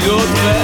good man.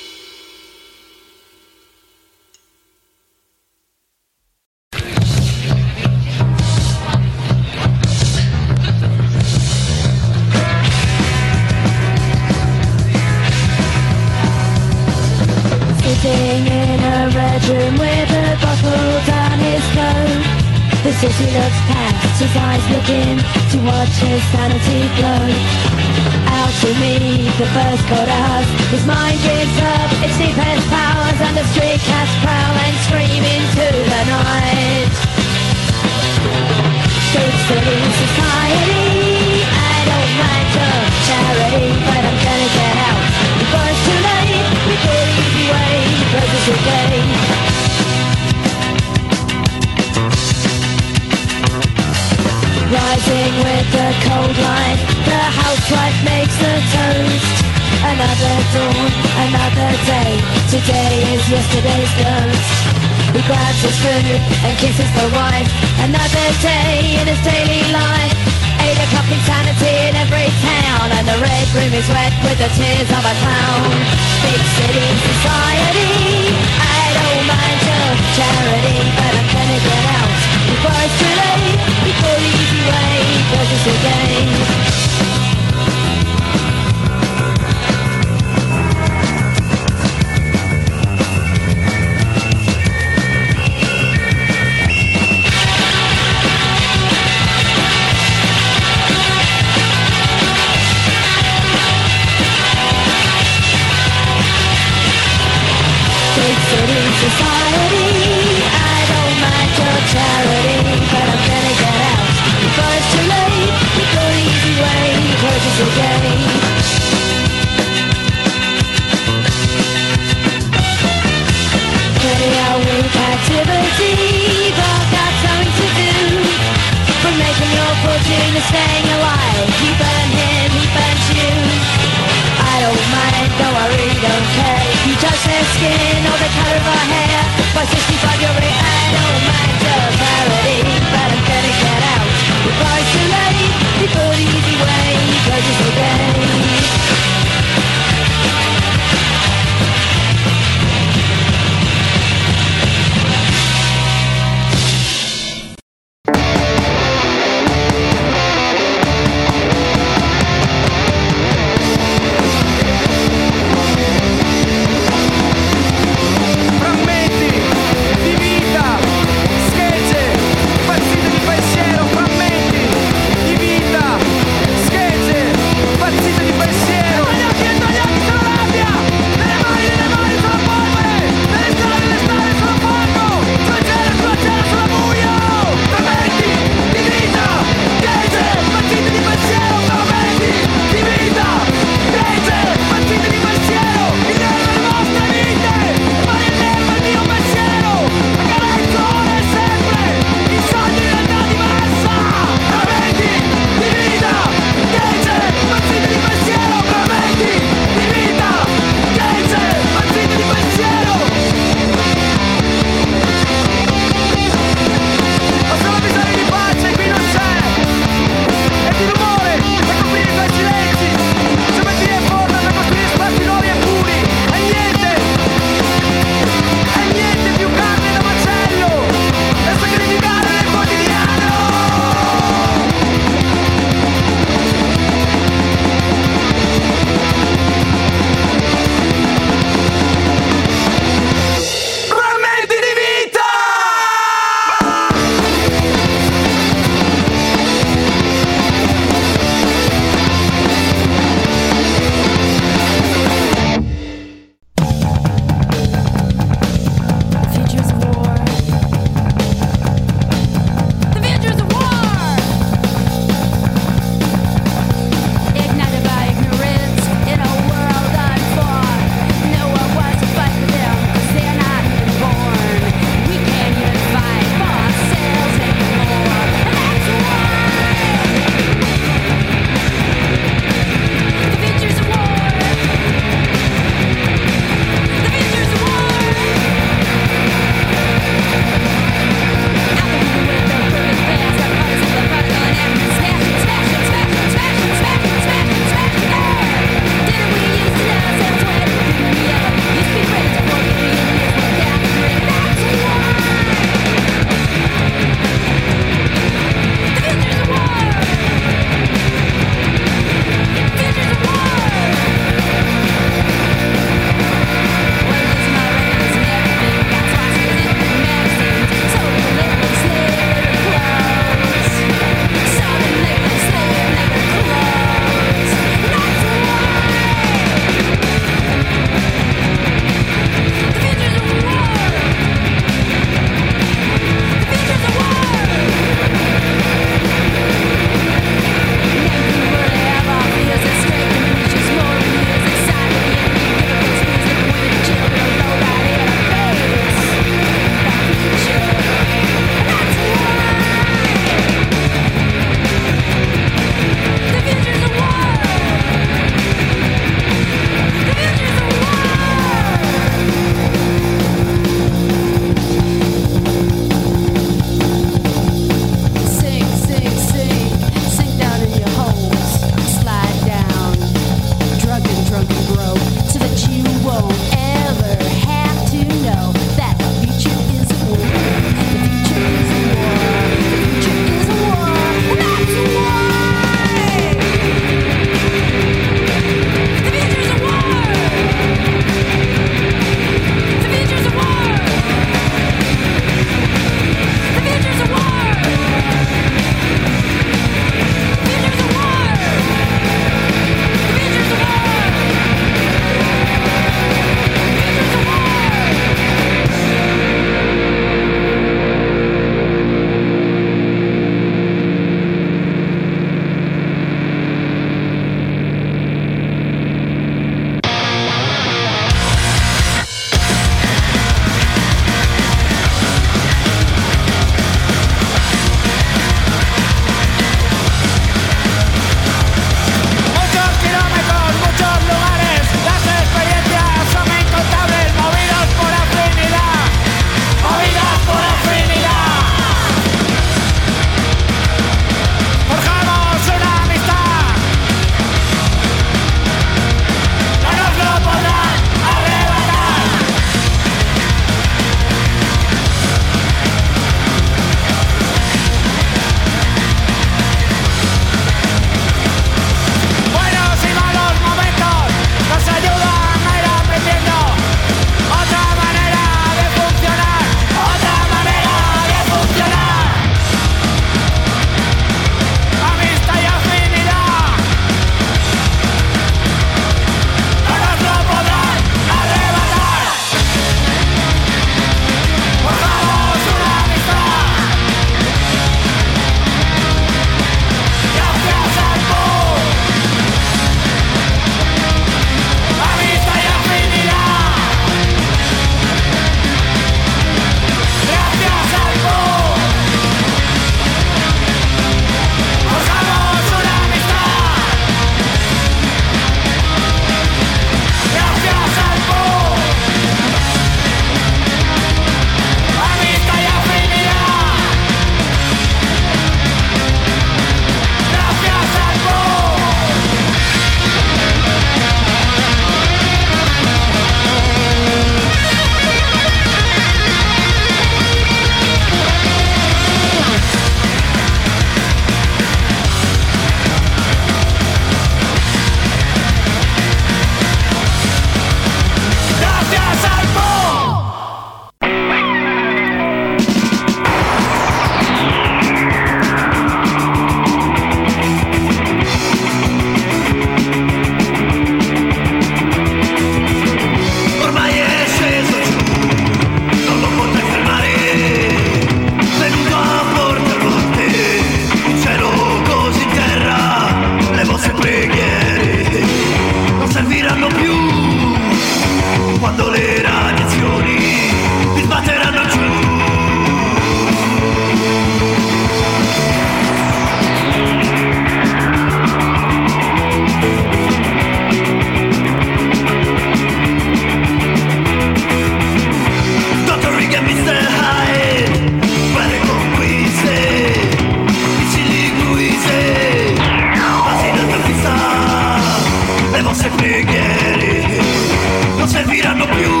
girano più.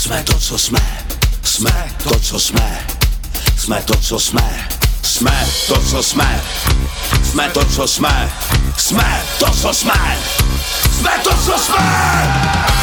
Jsme to, co jsme, jsme to, co jsme, jsme to, co jsme, jsme to, co jsme, jsme to, co jsme, jsme to, co jsme, jsme to, co jsme. Jsme to, co jsme.